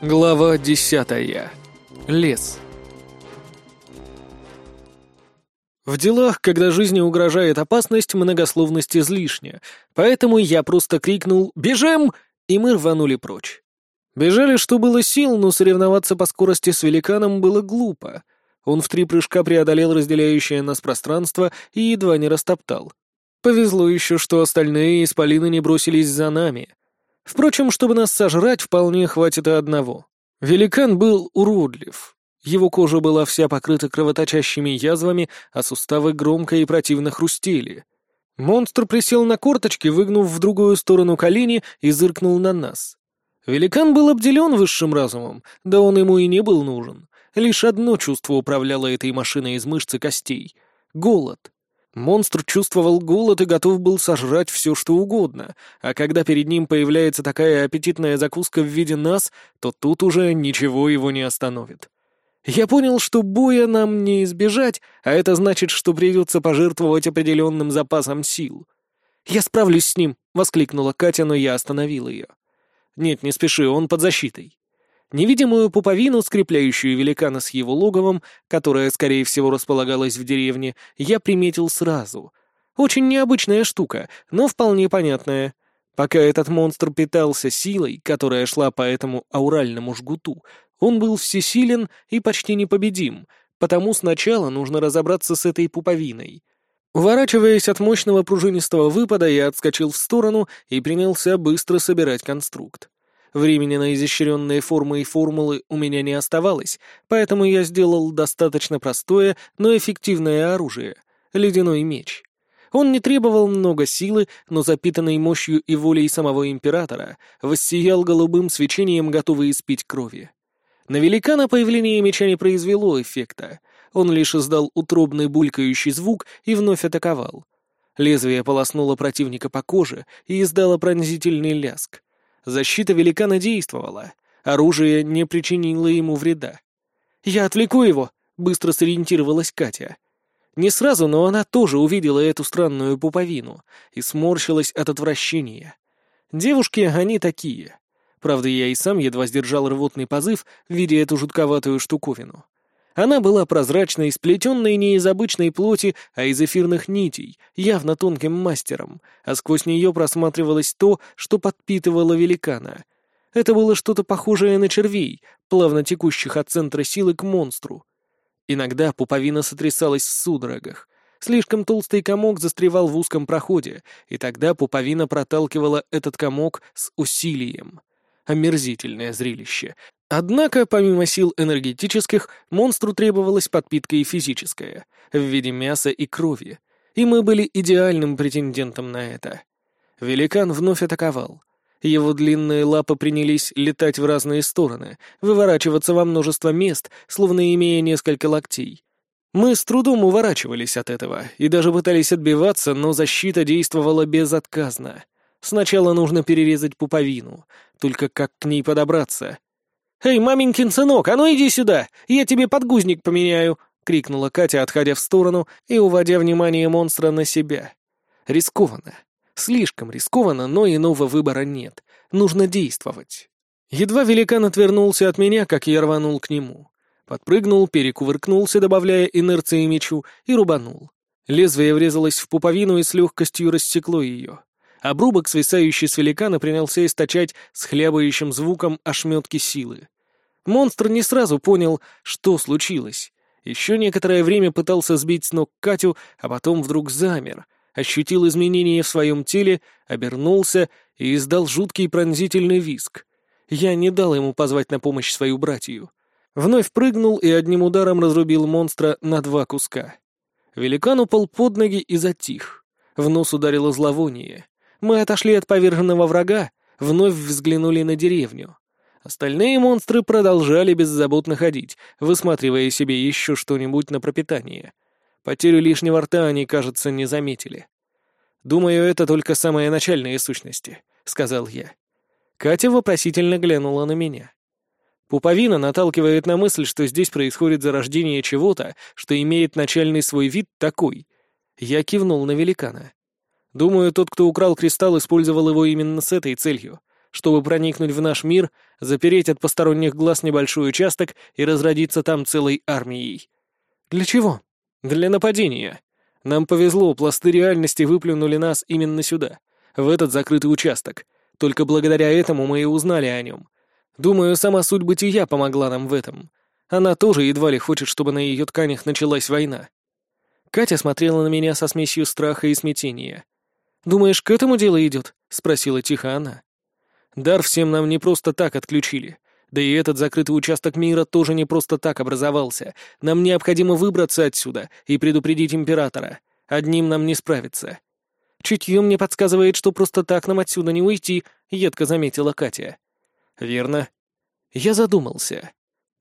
Глава десятая. Лес. В делах, когда жизни угрожает опасность, многословность излишня, поэтому я просто крикнул «Бежим!» и мы рванули прочь. Бежали, что было сил, но соревноваться по скорости с великаном было глупо. Он в три прыжка преодолел разделяющее нас пространство и едва не растоптал. Повезло еще, что остальные исполины не бросились за нами. Впрочем, чтобы нас сожрать, вполне хватит и одного. Великан был уродлив. Его кожа была вся покрыта кровоточащими язвами, а суставы громко и противно хрустели. Монстр присел на корточки, выгнув в другую сторону колени и зыркнул на нас. Великан был обделен высшим разумом, да он ему и не был нужен. Лишь одно чувство управляло этой машиной из мышц и костей — голод. Монстр чувствовал голод и готов был сожрать все, что угодно, а когда перед ним появляется такая аппетитная закуска в виде нас, то тут уже ничего его не остановит. Я понял, что боя нам не избежать, а это значит, что придется пожертвовать определенным запасом сил. «Я справлюсь с ним!» — воскликнула Катя, но я остановил ее. «Нет, не спеши, он под защитой. Невидимую пуповину, скрепляющую великана с его логовом, которая, скорее всего, располагалась в деревне, я приметил сразу. Очень необычная штука, но вполне понятная. Пока этот монстр питался силой, которая шла по этому ауральному жгуту, он был всесилен и почти непобедим, потому сначала нужно разобраться с этой пуповиной. Уворачиваясь от мощного пружинистого выпада, я отскочил в сторону и принялся быстро собирать конструкт. Времени на изощренные формы и формулы у меня не оставалось, поэтому я сделал достаточно простое, но эффективное оружие — ледяной меч. Он не требовал много силы, но запитанный мощью и волей самого императора, воссиял голубым свечением, готовый испить крови. На великана появление меча не произвело эффекта. Он лишь издал утробный булькающий звук и вновь атаковал. Лезвие полоснуло противника по коже и издало пронзительный ляск. Защита великана действовала. Оружие не причинило ему вреда. «Я отвлеку его!» — быстро сориентировалась Катя. Не сразу, но она тоже увидела эту странную пуповину и сморщилась от отвращения. Девушки, они такие. Правда, я и сам едва сдержал рвотный позыв, видя эту жутковатую штуковину. Она была прозрачной, сплетенной не из обычной плоти, а из эфирных нитей, явно тонким мастером, а сквозь нее просматривалось то, что подпитывало великана. Это было что-то похожее на червей, плавно текущих от центра силы к монстру. Иногда пуповина сотрясалась в судорогах. Слишком толстый комок застревал в узком проходе, и тогда пуповина проталкивала этот комок с усилием. Омерзительное зрелище, Однако, помимо сил энергетических, монстру требовалась подпитка и физическая, в виде мяса и крови, и мы были идеальным претендентом на это. Великан вновь атаковал. Его длинные лапы принялись летать в разные стороны, выворачиваться во множество мест, словно имея несколько локтей. Мы с трудом уворачивались от этого и даже пытались отбиваться, но защита действовала безотказно. Сначала нужно перерезать пуповину, только как к ней подобраться — «Эй, маменькин сынок, а ну иди сюда! Я тебе подгузник поменяю!» — крикнула Катя, отходя в сторону и уводя внимание монстра на себя. Рискованно. Слишком рискованно, но иного выбора нет. Нужно действовать. Едва великан отвернулся от меня, как я рванул к нему. Подпрыгнул, перекувыркнулся, добавляя инерции мечу, и рубанул. Лезвие врезалось в пуповину и с легкостью рассекло ее. Обрубок, свисающий с великана, принялся источать с хлябающим звуком ошметки силы. Монстр не сразу понял, что случилось. Еще некоторое время пытался сбить с ног Катю, а потом вдруг замер, ощутил изменения в своем теле, обернулся и издал жуткий пронзительный виск. Я не дал ему позвать на помощь свою братью. Вновь прыгнул и одним ударом разрубил монстра на два куска. Великан упал под ноги и затих. В нос ударило зловоние. Мы отошли от поверженного врага, вновь взглянули на деревню. Остальные монстры продолжали беззаботно ходить, высматривая себе еще что-нибудь на пропитание. Потерю лишнего рта они, кажется, не заметили. «Думаю, это только самые начальные сущности», — сказал я. Катя вопросительно глянула на меня. Пуповина наталкивает на мысль, что здесь происходит зарождение чего-то, что имеет начальный свой вид такой. Я кивнул на великана. Думаю, тот, кто украл кристалл, использовал его именно с этой целью. чтобы проникнуть в наш мир, запереть от посторонних глаз небольшой участок и разродиться там целой армией. Для чего? Для нападения. Нам повезло, пласты реальности выплюнули нас именно сюда, в этот закрытый участок. Только благодаря этому мы и узнали о нем. Думаю, сама суть бытия помогла нам в этом. Она тоже едва ли хочет, чтобы на ее тканях началась война. Катя смотрела на меня со смесью страха и смятения. «Думаешь, к этому дело идет?» — спросила тихо она. «Дар всем нам не просто так отключили. Да и этот закрытый участок мира тоже не просто так образовался. Нам необходимо выбраться отсюда и предупредить императора. Одним нам не справиться». «Чутье мне подсказывает, что просто так нам отсюда не уйти», — едко заметила Катя. «Верно». Я задумался.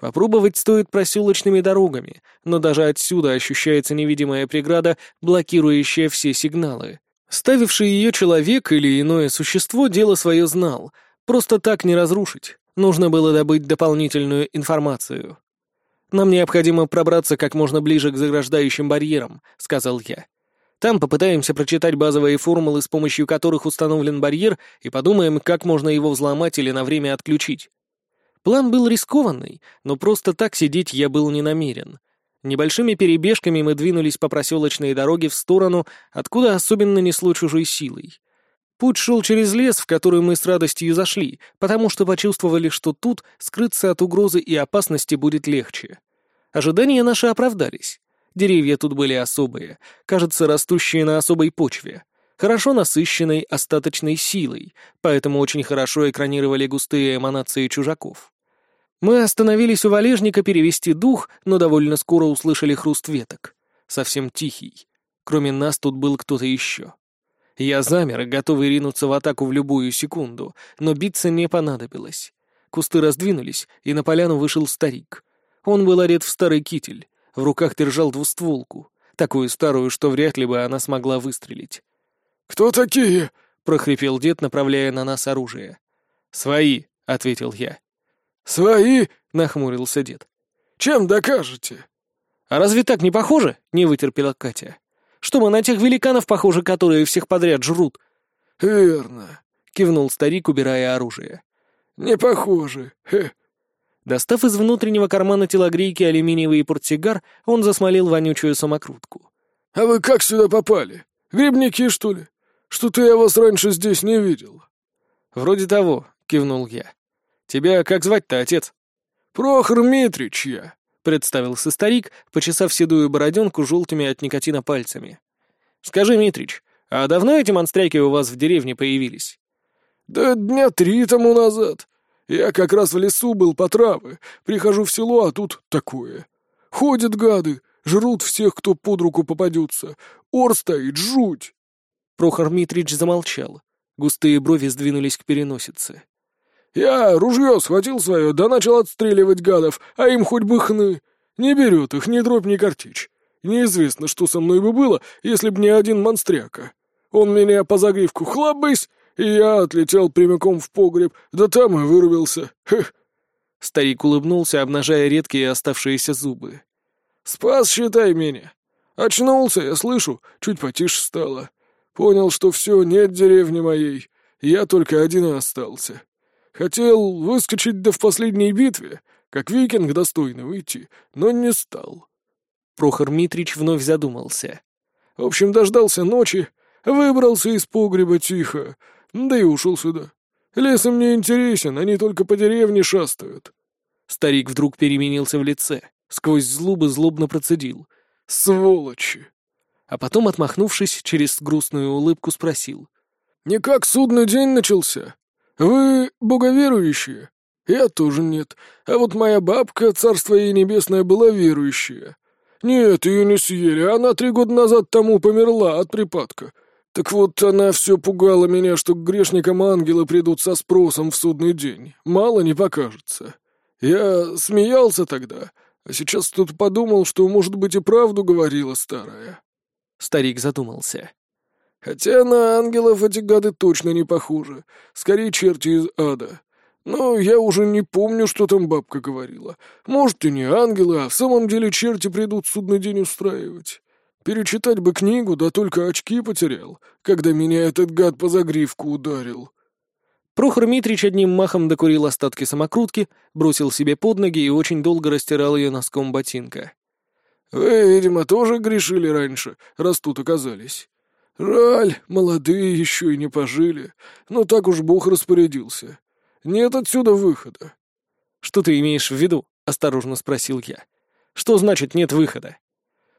Попробовать стоит проселочными дорогами, но даже отсюда ощущается невидимая преграда, блокирующая все сигналы. Ставивший ее человек или иное существо дело свое знал. Просто так не разрушить. Нужно было добыть дополнительную информацию. «Нам необходимо пробраться как можно ближе к заграждающим барьерам», — сказал я. «Там попытаемся прочитать базовые формулы, с помощью которых установлен барьер, и подумаем, как можно его взломать или на время отключить. План был рискованный, но просто так сидеть я был не намерен. Небольшими перебежками мы двинулись по проселочной дороге в сторону, откуда особенно несло чужой силой. Путь шел через лес, в который мы с радостью зашли, потому что почувствовали, что тут скрыться от угрозы и опасности будет легче. Ожидания наши оправдались. Деревья тут были особые, кажется, растущие на особой почве. Хорошо насыщенной остаточной силой, поэтому очень хорошо экранировали густые эманации чужаков. Мы остановились у валежника перевести дух, но довольно скоро услышали хруст веток. Совсем тихий. Кроме нас тут был кто-то еще. Я замер, готовый ринуться в атаку в любую секунду, но биться не понадобилось. Кусты раздвинулись, и на поляну вышел старик. Он был одет в старый китель, в руках держал двустволку, такую старую, что вряд ли бы она смогла выстрелить. «Кто такие?» — прохрипел дед, направляя на нас оружие. «Свои», — ответил я. «Свои?» — нахмурился дед. «Чем докажете?» «А разве так не похоже?» — не вытерпела Катя. «Что мы на тех великанов похожи, которые всех подряд жрут?» «Верно», — кивнул старик, убирая оружие. «Не похожи. Хе». Достав из внутреннего кармана телогрейки алюминиевый портсигар, он засмолил вонючую самокрутку. «А вы как сюда попали? Грибники, что ли? Что-то я вас раньше здесь не видел». «Вроде того», — кивнул я. «Тебя как звать-то, отец?» «Прохор Митрич я», — представился старик, почесав седую бороденку желтыми от никотина пальцами. «Скажи, Митрич, а давно эти монстряки у вас в деревне появились?» «Да дня три тому назад. Я как раз в лесу был по травы, прихожу в село, а тут такое. Ходят гады, жрут всех, кто под руку попадется. Ор стоит, жуть!» Прохор Митрич замолчал. Густые брови сдвинулись к переносице. Я ружье схватил свое, да начал отстреливать гадов, а им хоть бы хны. Не берет их ни дробь, ни картечь. Неизвестно, что со мной бы было, если б не один монстряка. Он меня по загривку хлобысь, и я отлетел прямиком в погреб, да там и вырубился. Хех. Старик улыбнулся, обнажая редкие оставшиеся зубы. «Спас, считай меня. Очнулся, я слышу, чуть потише стало. Понял, что все, нет деревни моей. Я только один и остался. Хотел выскочить да в последней битве, как викинг достойно выйти, но не стал. Прохор Митрич вновь задумался. В общем, дождался ночи, выбрался из погреба тихо, да и ушел сюда. Лесом мне интересен, они только по деревне шастают. Старик вдруг переменился в лице, сквозь злобы злобно процедил. «Сволочи!» А потом, отмахнувшись, через грустную улыбку спросил. «Не как судный день начался? «Вы боговерующие?» «Я тоже нет. А вот моя бабка, царство ей небесное, была верующая. Нет, ее не съели, она три года назад тому померла от припадка. Так вот, она все пугала меня, что к грешникам ангелы придут со спросом в судный день. Мало не покажется. Я смеялся тогда, а сейчас тут подумал, что, может быть, и правду говорила старая». Старик задумался. Хотя на ангелов эти гады точно не похожи. Скорее, черти из ада. Но я уже не помню, что там бабка говорила. Может, и не ангелы, а в самом деле черти придут судный день устраивать. Перечитать бы книгу, да только очки потерял, когда меня этот гад по загривку ударил. Прохор Митрич одним махом докурил остатки самокрутки, бросил себе под ноги и очень долго растирал ее носком ботинка. «Вы, видимо, тоже грешили раньше, раз тут оказались. Жаль, молодые еще и не пожили, но так уж Бог распорядился. Нет отсюда выхода». «Что ты имеешь в виду?» — осторожно спросил я. «Что значит нет выхода?»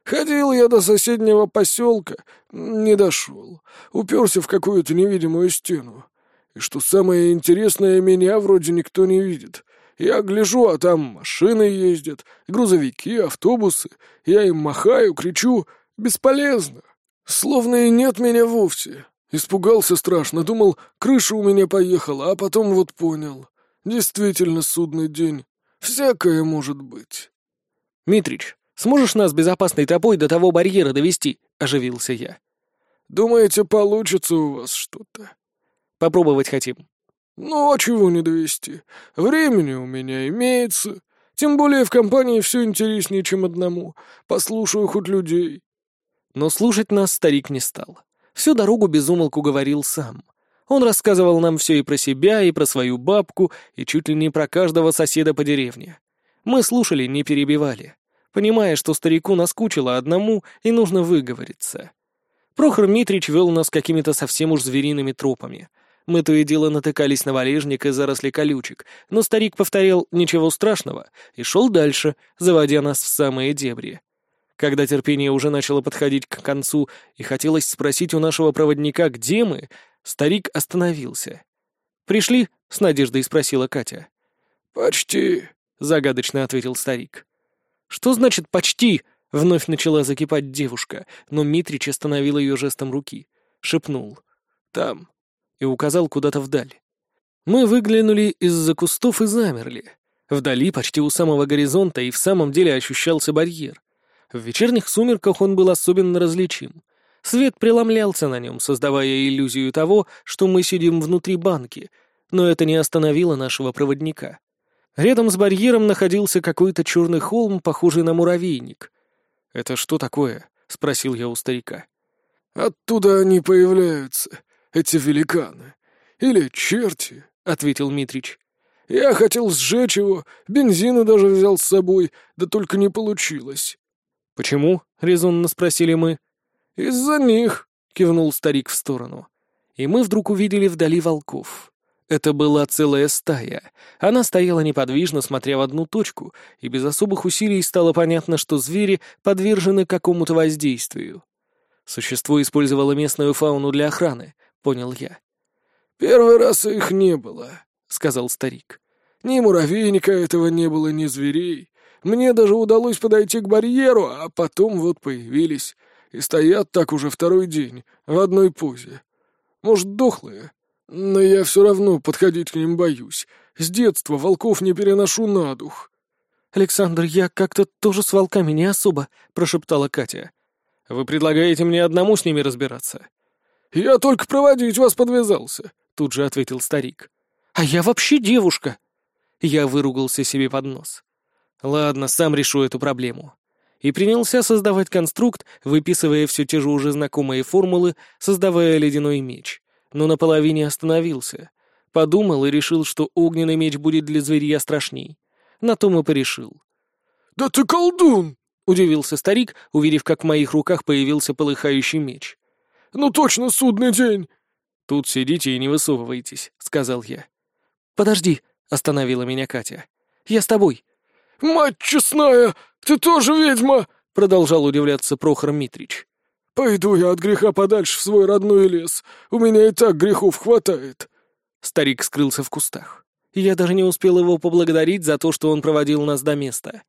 «Ходил я до соседнего поселка, не дошел, уперся в какую-то невидимую стену. И что самое интересное, меня вроде никто не видит. Я гляжу, а там машины ездят, грузовики, автобусы. Я им махаю, кричу. Бесполезно. Словно и нет меня вовсе. Испугался страшно, думал, крыша у меня поехала, а потом вот понял. Действительно судный день. Всякое может быть. «Митрич, сможешь нас безопасной тропой до того барьера довести? оживился я. «Думаете, получится у вас что-то?» Попробовать хотим». «Ну, а чего не довести? Времени у меня имеется. Тем более в компании все интереснее, чем одному. Послушаю хоть людей». Но слушать нас старик не стал. Всю дорогу безумолку говорил сам. Он рассказывал нам все и про себя, и про свою бабку, и чуть ли не про каждого соседа по деревне. Мы слушали, не перебивали, понимая, что старику наскучило одному и нужно выговориться. Прохор Митрич вел нас какими-то совсем уж звериными тропами, мы то и дело натыкались на валежник и заросли колючек, но старик повторял «ничего страшного» и шел дальше, заводя нас в самые дебри. Когда терпение уже начало подходить к концу и хотелось спросить у нашего проводника, где мы, старик остановился. «Пришли?» — с надеждой спросила Катя. «Почти», — загадочно ответил старик. «Что значит «почти»?» — вновь начала закипать девушка, но Митрич остановил ее жестом руки. Шепнул. «Там» и указал куда-то вдаль. Мы выглянули из-за кустов и замерли. Вдали, почти у самого горизонта, и в самом деле ощущался барьер. В вечерних сумерках он был особенно различим. Свет преломлялся на нем, создавая иллюзию того, что мы сидим внутри банки, но это не остановило нашего проводника. Рядом с барьером находился какой-то черный холм, похожий на муравейник. «Это что такое?» — спросил я у старика. «Оттуда они появляются эти великаны. Или черти», — ответил Митрич. «Я хотел сжечь его, бензина даже взял с собой, да только не получилось». «Почему?» — резонно спросили мы. «Из-за них», — кивнул старик в сторону. И мы вдруг увидели вдали волков. Это была целая стая. Она стояла неподвижно, смотря в одну точку, и без особых усилий стало понятно, что звери подвержены какому-то воздействию. Существо использовало местную фауну для охраны, понял я. «Первый раз их не было», — сказал старик. «Ни муравейника этого не было, ни зверей. Мне даже удалось подойти к барьеру, а потом вот появились. И стоят так уже второй день, в одной позе. Может, дохлые? Но я все равно подходить к ним боюсь. С детства волков не переношу на дух». «Александр, я как-то тоже с волками не особо», — прошептала Катя. «Вы предлагаете мне одному с ними разбираться?» «Я только проводить вас подвязался», — тут же ответил старик. «А я вообще девушка!» Я выругался себе под нос. «Ладно, сам решу эту проблему». И принялся создавать конструкт, выписывая все те же уже знакомые формулы, создавая ледяной меч. Но наполовине остановился. Подумал и решил, что огненный меч будет для зверья страшней. На том и порешил. «Да ты колдун!» — удивился старик, увидев, как в моих руках появился полыхающий меч. Ну точно судный день!» «Тут сидите и не высовывайтесь», — сказал я. «Подожди», — остановила меня Катя. «Я с тобой». «Мать честная, ты тоже ведьма!» — продолжал удивляться Прохор Митрич. «Пойду я от греха подальше в свой родной лес. У меня и так грехов хватает». Старик скрылся в кустах. Я даже не успел его поблагодарить за то, что он проводил нас до места.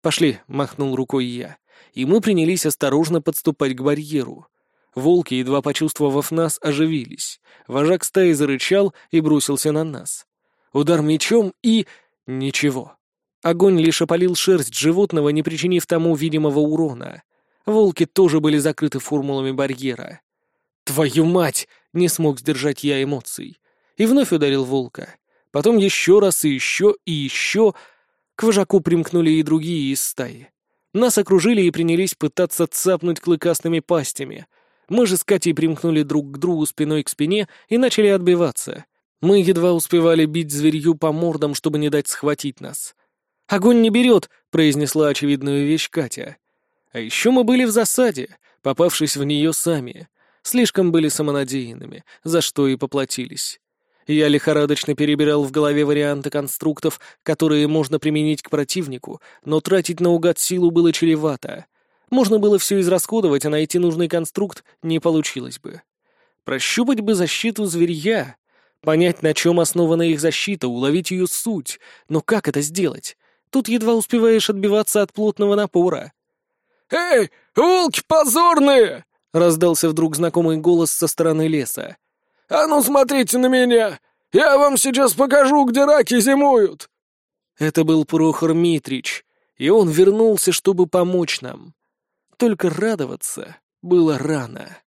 «Пошли», — махнул рукой я, и мы принялись осторожно подступать к барьеру. Волки, едва почувствовав нас, оживились. Вожак стаи зарычал и бросился на нас. Удар мечом и... ничего. Огонь лишь опалил шерсть животного, не причинив тому видимого урона. Волки тоже были закрыты формулами барьера. «Твою мать!» — не смог сдержать я эмоций. И вновь ударил волка. Потом еще раз и еще и еще. К вожаку примкнули и другие из стаи. Нас окружили и принялись пытаться цапнуть клыкастыми пастями — мы же с Катей примкнули друг к другу спиной к спине и начали отбиваться. Мы едва успевали бить зверью по мордам, чтобы не дать схватить нас. «Огонь не берет», — произнесла очевидную вещь Катя. А еще мы были в засаде, попавшись в нее сами. Слишком были самонадеянными, за что и поплатились. Я лихорадочно перебирал в голове варианты конструктов, которые можно применить к противнику, но тратить наугад силу было чревато. Можно было все израсходовать, а найти нужный конструкт не получилось бы. Прощупать бы защиту зверья, понять, на чем основана их защита, уловить ее суть. Но как это сделать? Тут едва успеваешь отбиваться от плотного напора. «Эй, волки позорные!» — раздался вдруг знакомый голос со стороны леса. «А ну смотрите на меня! Я вам сейчас покажу, где раки зимуют!» Это был Прохор Митрич, и он вернулся, чтобы помочь нам. Только радоваться было рано.